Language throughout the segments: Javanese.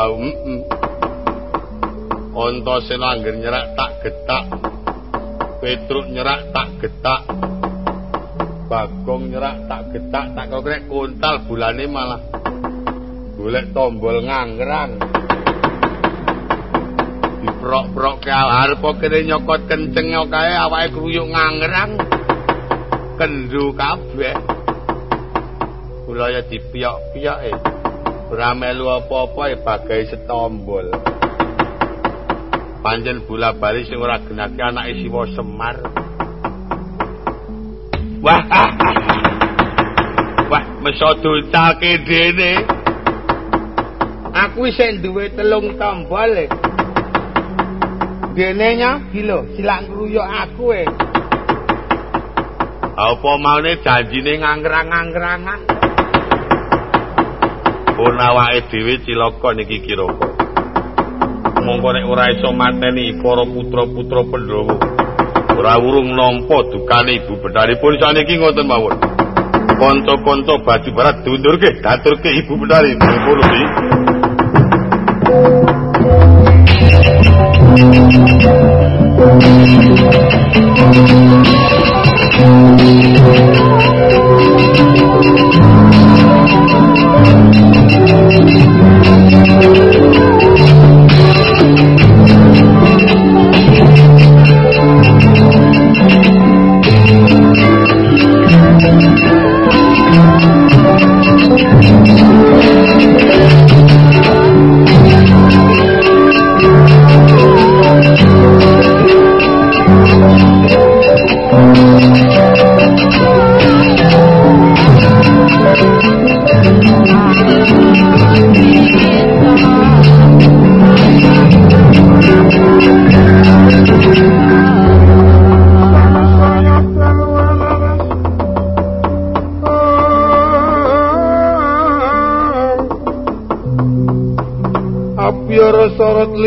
wau heeh Antasena angger nyerak tak getak. Petruk nyerak tak getak. Bagong nyerak tak getak. Tak kokrek kuntal bulane malah golek tombol nganggrang diprok-prok ke arep kene nyokot kenceng kae awake kruyuk nganggrang kendu kabeh. Kula ya dipiyok-piyok eh ora melu apa-apa e bagai setombol. Panjen bola bali sing ora genake anake Siwa Semar. Wah. Wah, meso dutake dene. Aku isih duwe telung tombol. E. Dene nya kilo silang kruyuk aku e. Apa maune janjine ngangkrang-ngangkrangan? Pun awake dhewe cilaka niki kira mongko nek ora iso mateni para putra-putra Pandhawa. Ora urung nampa dukane ibu bedharipun saniki ngoten mawon. Kanca-kanca baju barat diundurke daturke ibu ngono iki sorot Thank you.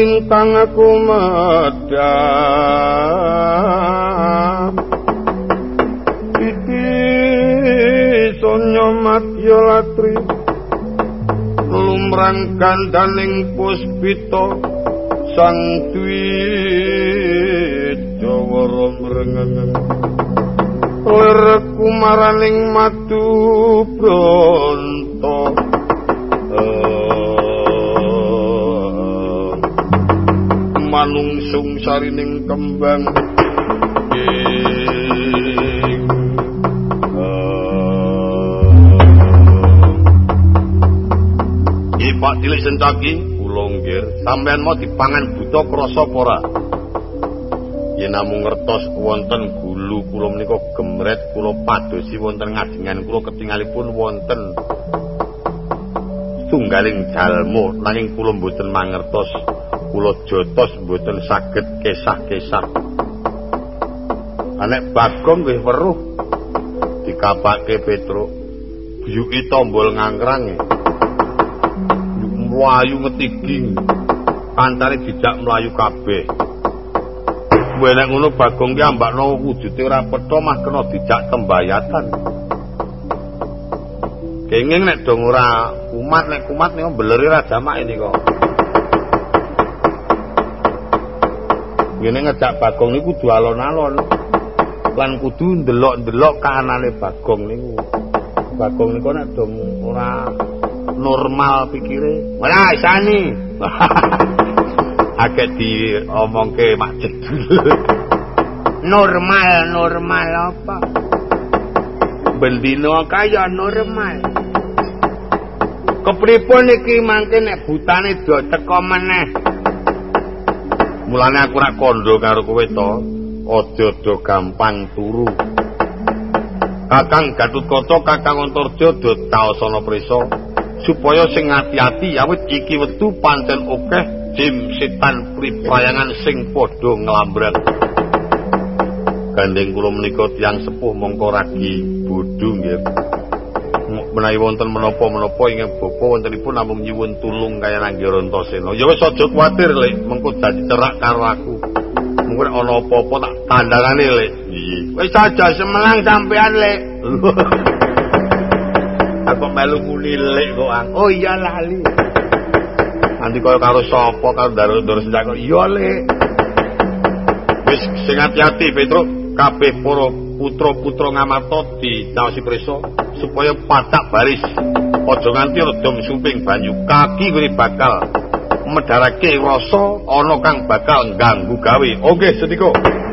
Lintang aku medam Iki sonyo matyo latri. Lumrang kandaning puspito Sang dwi jawara Ler kumaraning matu bronto manungsung sarining kembang. Iki Pak Tilik Sentaki. Kula nggih. Sampean mau dipangan buta krasa apa ora? Yen namung ngertos wonten gulu kula menika gemret kula padosi wonten ngajengan kula ketingalipun wonten tunggaling jalmo nanging kula mboten mangertos kula jotos mboten saged kesah-kesah. Anek Bagong nggih weruh dikapake Petruk. Buyuki tombol ngangkrang. Mlayu ngetigi. Kancane dijak mlayu kabeh. Wenek ngono Bagong ki ambakno wujude ora petha mah kena dijak tembayatan. Kenging nek dong ora kumat nek kumat nek mbeleri ra jamak ini kok. Ngene ngejak Bagong niku kudu alon-alon. Lan kudu ndelok-ndelok kanane Bagong niku. Bagong niku nek dong ora normal pikire. Ora isani. Akeh diomongke Mak Jedul. normal, normal apa? bendina kaya normal. Kepripun iki mangke nek butane do teko meneh? Mulane aku rak kondo karo kowe to, aja do gampang turu. Kakang Gatutkaca, Kakang Antarja do taosana prisa supaya sing ati-ati awit iki wektu pancen akeh jim setan priprayangan sing padha nglambrang. Gandeng kula menika tiyang sepuh mongko ragi bodho nggih. Menawi wonten menapa-menapa ing bapa wontenipun namung nyuwun tulung kaya Nanggira Antasena. Ya wis aja kuwatir, Lek, mengko dadi cerak karo aku. Mengko ana apa-apa tak tandangane, Lek. Iya. Wis aja semelang sampean, Lek. aku melu muni Lek kok. Oh iya lali. Nanti kaya karo sapa karo ndaro-ndaro senjak iya, Lek. Wis sing ati-ati, Petruk. kabeh para putra-putra ngamarta ditaosi prisa supaya patak baris. Aja nganti redom sumping banyu. Kaki kuwi bakal medharake rasa ana kang bakal ganggu gawe. Oke okay,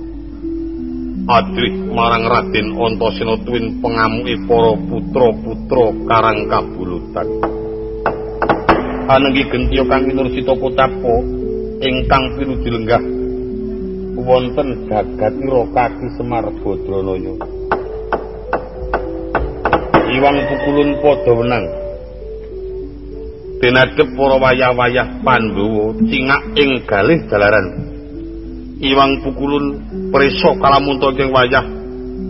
Adrih marang Raden Antasena tuwin pengamuke para putra-putra karang kabulutan. Anenggi gentiya kang minursita potapa ingkang pinuji lenggah wonten gagatira kaki Semar Badranaya. Iwang pukulun padha wenang. Denadep para wayah-wayah Pandhawa cingak ing galih dalaran iwang pukulun preso kalamunta ing wayah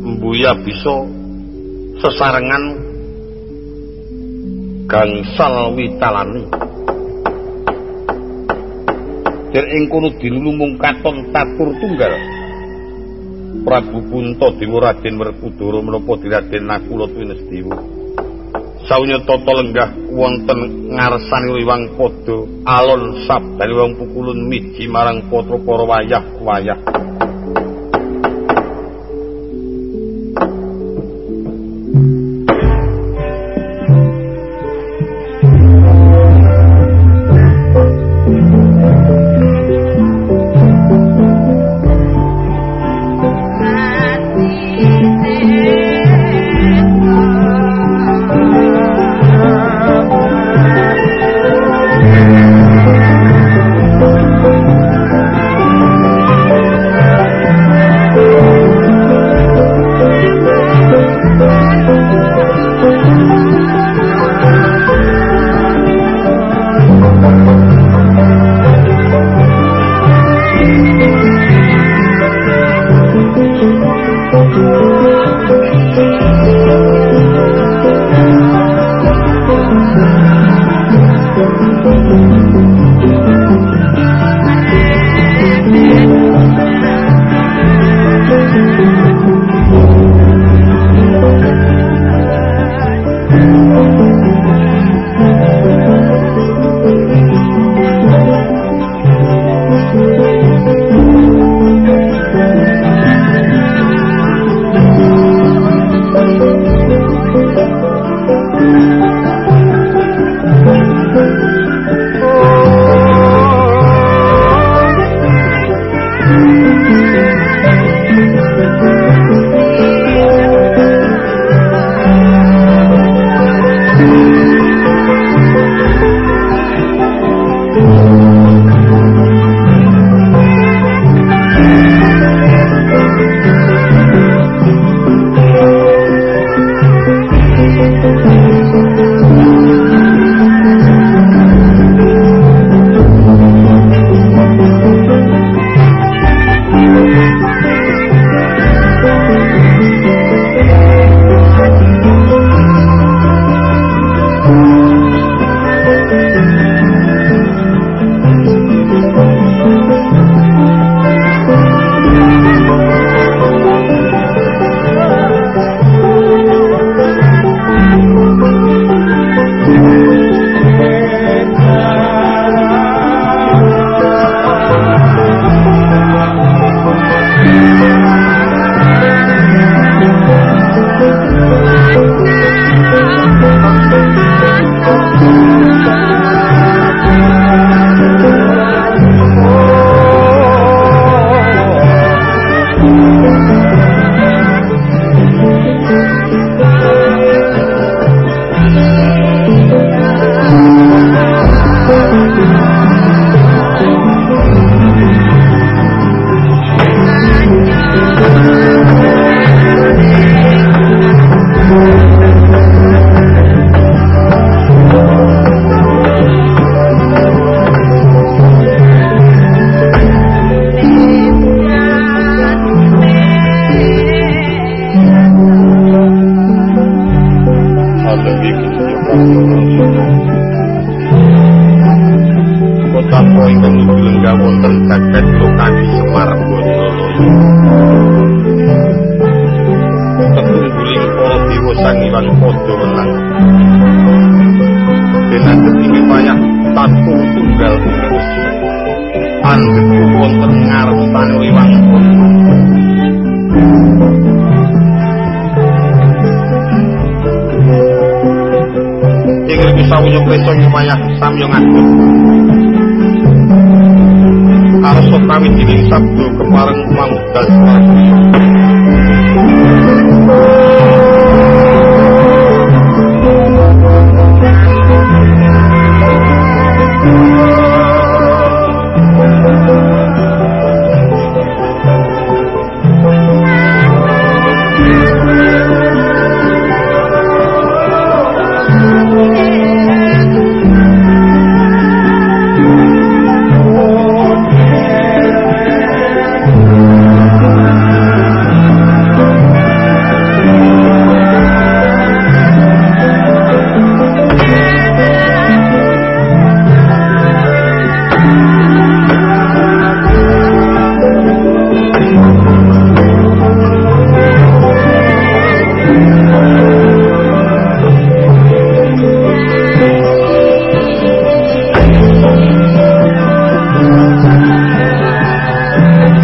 mbuya bisa sesarengan gangsal witalani den ing kono dilumung katon tatur tunggal Prabu Punta Dewa Raden Werkudara menapa diraden Nakula Twinestiwa saunya toto lenggah wonten ngarsani liwang podo alon sab wong pukulun miji marang potro poro wayah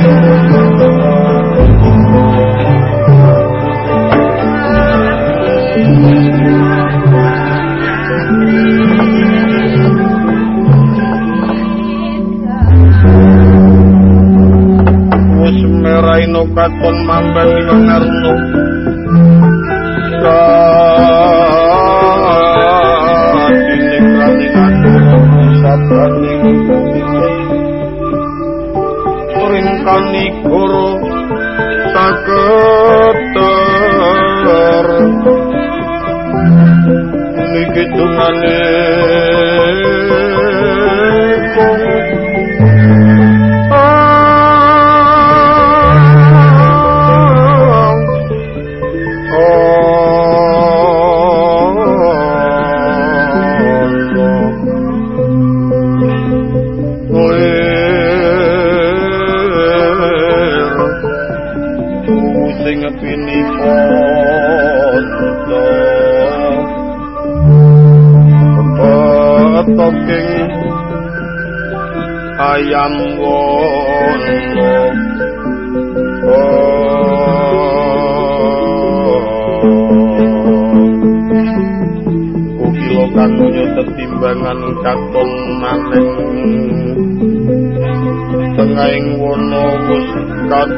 Terima mambang telah ngarno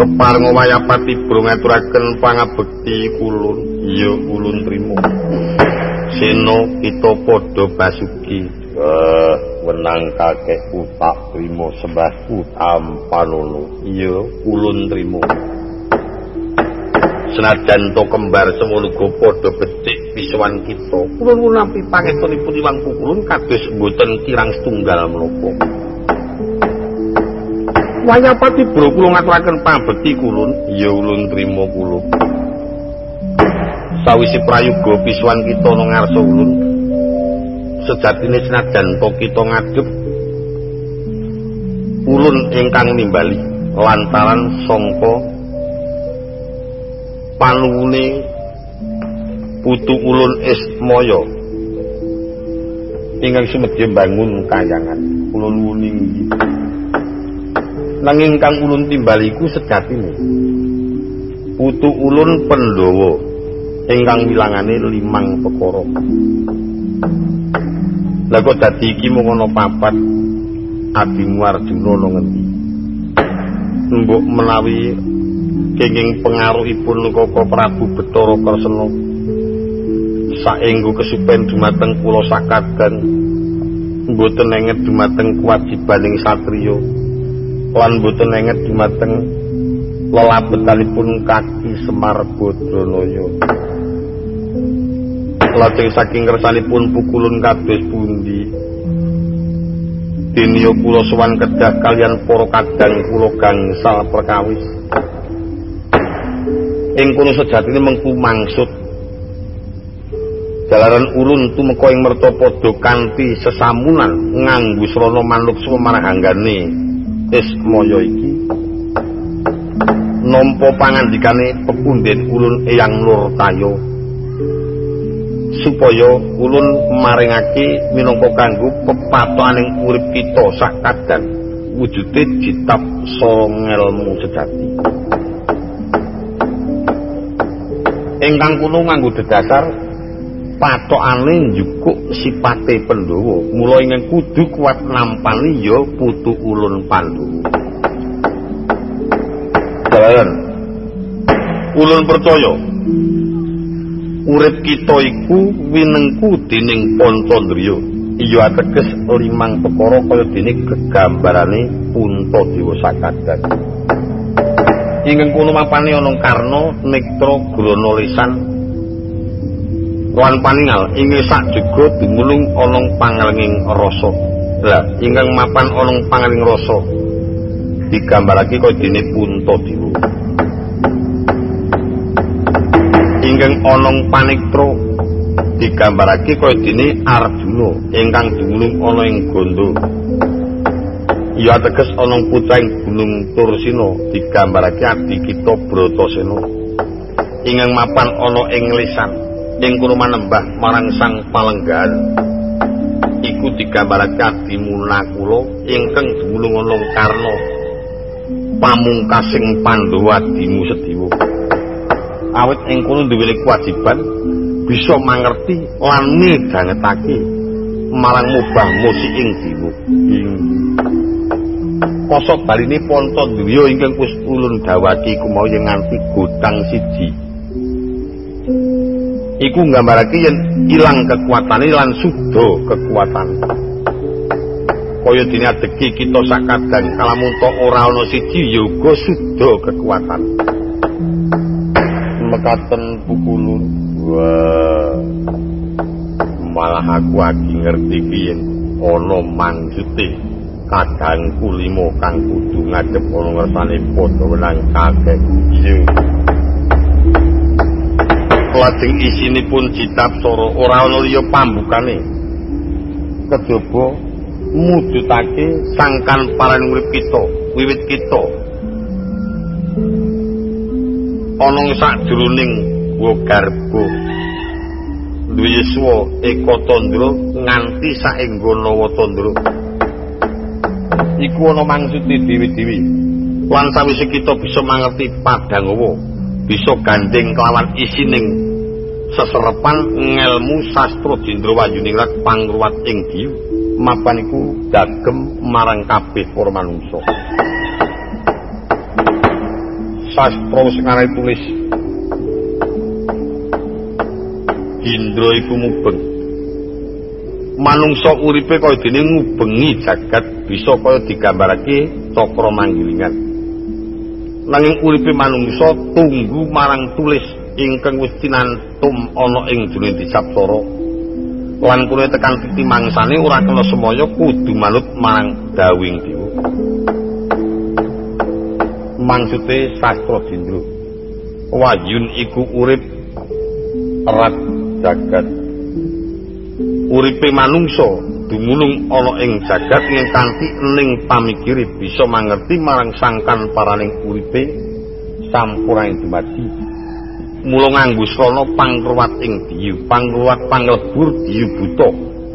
kepareng wayapati bro ngaturaken pangabekti kulun iya kulun trimo seno kita padha basuki. Eh wenang kakek utak trimo sembah utam panono iya kulun trimo senajan to kembar semono go padha becik pisuan kita. Kula nampi pangestunipun iwang pukulun kados mboten kirang setunggal menapa Wayapati bro kula ngaturaken pabekti kulun? Ya ulun trima kula. Sawise prayoga pisuan kita nang ngarsa ulun sejatine senajan to kita ngadep ulun ingkang nimbali lantaran sangka panuwune putu ulun ismaya ingkang sumedya bangun kayangan. Ulun wuning nanging kang ulun timbal iku sejatine putu ulun pendowo ingkang wilangane limang perkara. Lha kok dadi iki mung ana papat Adi Arjuna nang ngendi? Mbok menawi kenging pengaruhipun Koko Prabu Bathara Kresna. Saenggo kesupen dumateng kula sakadan mboten nenget dumateng kewajibaning satriya lan mboten nenget dumateng lelabetanipun kaki Semar Badranaya lajeng saking kersanipun pukulun kados pundi? Dinyo kula sowan kedah kalian para kadang kula gangsal perkawis. Ing kono sejatine mengku mangsud Jalaran ulun tumeka ing merta padha kanthi sesamunan nganggo srana manuk marang hanggane Ismaya iki. Nampa pangandikane pepunden ulun Eyang Nur Tayo. Supaya ulun maringake minangka kanggo pepatoaning urip kita sak kadang wujude jitab songelmu sejati ingkang kuno nganggo dedasar patokane njukuk sipate Pandhawa. Mula ingkang kudu kuat nampani ya putu ulun Pandhawa. Dalayan ulun percaya urip kita iku winengku dening Pontondriya iya ateges limang perkara kaya dene gegambarane punta dewa sakadan ingkang kuno mapane ana karna nektra grana wan paningal ing sak juga dumulung ana pangalenging rasa lah ingkang mapan ana pangalenging rasa digambarake kaya dene punta dewa ingkang ana paniktra digambarake kaya dene Arjuna ingkang dumunung ana ing Ganda. Ya teges ana putra Gunung Tursina digambarake adi kita Bratasena. Ingkang mapan ana ing lisan ing kono manembah marang Sang Palenggan. Iku digambarake adi Munakula ingkang dumunung ana Karna. Pamungkasing Pandhawa dimu sediwa. awit ing kono duwe kewajiban bisa mangerti lan midhangetake marang mubah musik ing dimu posok baline ponto duya ingkang wis ulun dawaki kumau yen nganti godang siji iku nggambarake yen ilang kekuatane lan sudo kekuatan. Kaya dene adegi kita sakadang kalamun ora ana siji ya uga sudo kekuatan. Mekaten pukulun malah aku lagi ngerti yen ana mangsude kadang kulimo kang kudu ngadep ana ngersane padha wenang kakek iya lajeng isinipun kitab soro. Ora ana liya pambukane. Kejaba mujudake sangkan paran urip kita wiwit kita. Ana sajroning wa garbo duwe yuswa eka tandra nganti saenggo nawa tandra. Iku ana maksude dewi-dewi lan sawise kita bisa mangerti padangawa bisa gandeng kelawan isining seserepan ngelmu sastra jendrawayuning rat pangruwat ing diyu mapan iku dagem marang kabeh para manungsa. Sastra sing ana tulis. Indra iku mubeng manungsa uripe kaya dene ngubengi jagat bisa kaya digambarake cakra manggilingan nanging uripe manungsa tunggu marang tulis ingkang wis tinantum ana ing jroning dicaptara lan kuwi tekan titi mangsane ora kena semaya kudu manut marang dawing dewa. Maksude sastra jindro. Wayun iku urip erat jagat. Uripe manungsa dumunung ana ing jagat ing kanthi ning pamikiri bisa mangerti marang sangkan paraning uripe sampuraning dumadi. Mula nganggo srana pangruwat ing diyu pangruwat panglebur diyu buta.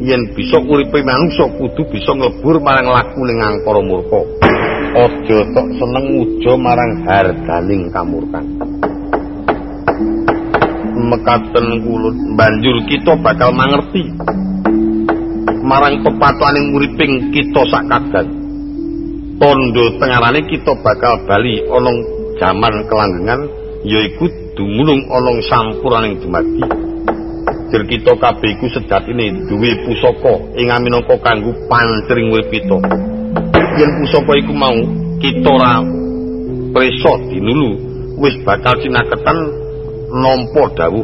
Yen bisa uripe manungsa kudu bisa nglebur marang laku ning angkara murka. Aja tok seneng uja marang harganing kamurkan. Mekaten kulun banjur kita bakal mangerti marang pepatuhaning uriping kita sakadan tondo tengarane kita bakal bali ana jaman kelanggengan yaiku dumunung ana sampuraning dumadi. Jer kita kabeh iku sejatine duwe pusaka ing minangka kanggo pancering kita. Yen pusaka iku mau kita ora preso dinulu wis bakal sinaketan nampa dawuh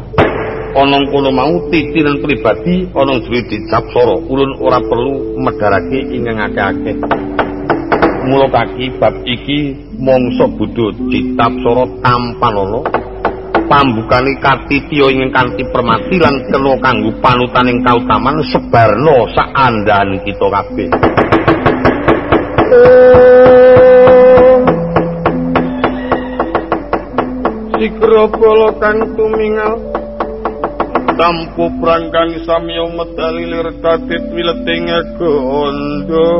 ana kono mau titinan pribadi ana jero dicapsara ulun ora perlu medharake ingkang akeh-akeh. Mula kaki bab iki bodho dicapsara tampan ana pambukane katitya ingkang kanthi permati lan kena kanggo panutaning kautaman sebarno sak andan kita kabeh. Sikro polo kang tumingal Tampu prangkang samyo medali lir katit wileting gondo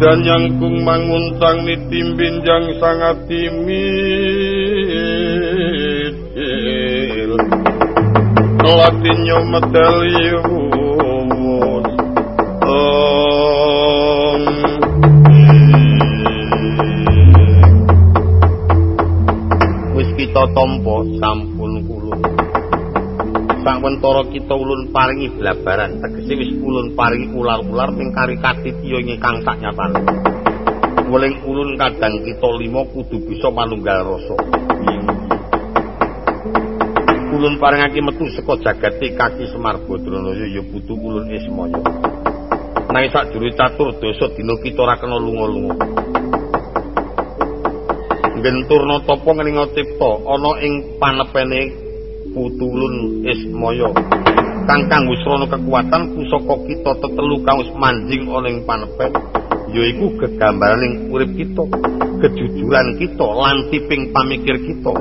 Dan yang kung manguntang nitimbin jang sangat timit. Latinyo medali kita tampa sampun kulun. Sawentara kita ulun paringi blabaran, tegese wis ulun paringi ular-ular ning kari katitya ingkang saknyatane. Weling ulun kadang kita lima kudu bisa manunggal rasa. Ulun paringake metu saka jagate kaki Semar Badranaya ya putu ulun Ismaya. Nanging sak juru catur dosa dina kita ora kena lunga-lunga. Genturna tapa ngringa cipta ana ing panepene putulun ismaya. Kang kanggo srana kekuatan pusaka kita tetelu kang wis manjing ana ing panepen yaiku gegambaraning urip kita kejujuran kita lan tiping pamikir kita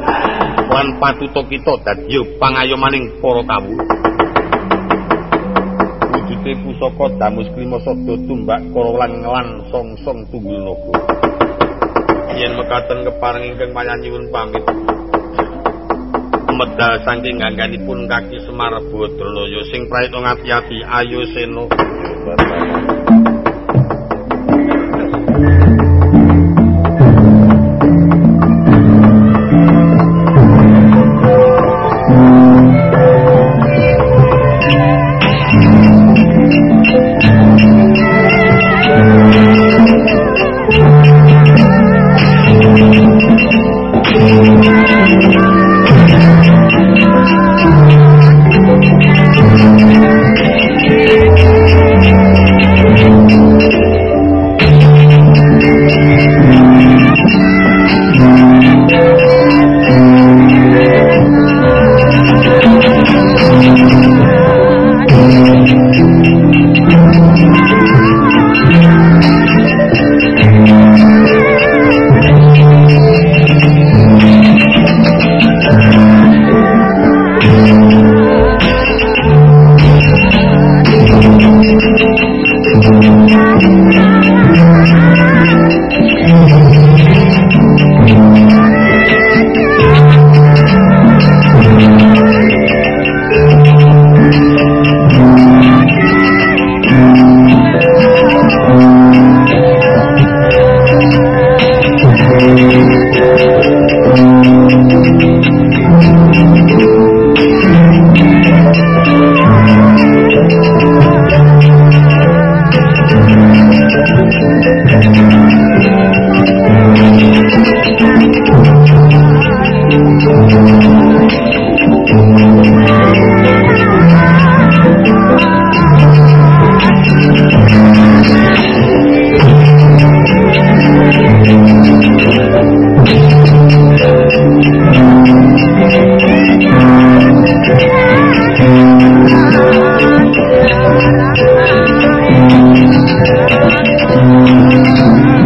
lan patuto kita dadi pangayomaning para tamu. Wujude pusaka damus klima sada tumbak kala lan song-song tunggul naga yen mekaten kepareng ingkang panyanyuwun pamit. Medal saking gangganipun kaki Semar Badranaya sing praito ngati-ati ayo seno 嗯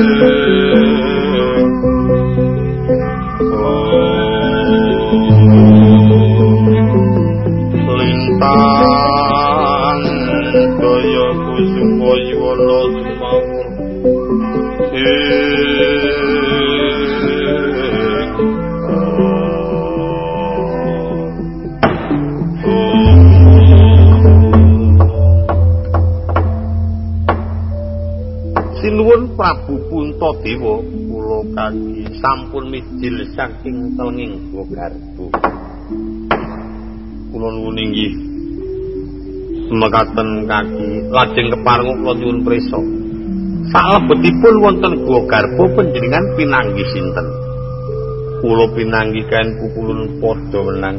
Hallelujah. Sampun mijil saking telenging Bogardu. Kula nuwun inggih mekaten kaki lajeng keparenga kula nyuwun prisa. Salebetipun wonten Guwa Garba panjenengan pinanggih sinten? Kula pinanggih kan kukulun padha menang.